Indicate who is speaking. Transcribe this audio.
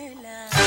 Speaker 1: Estela.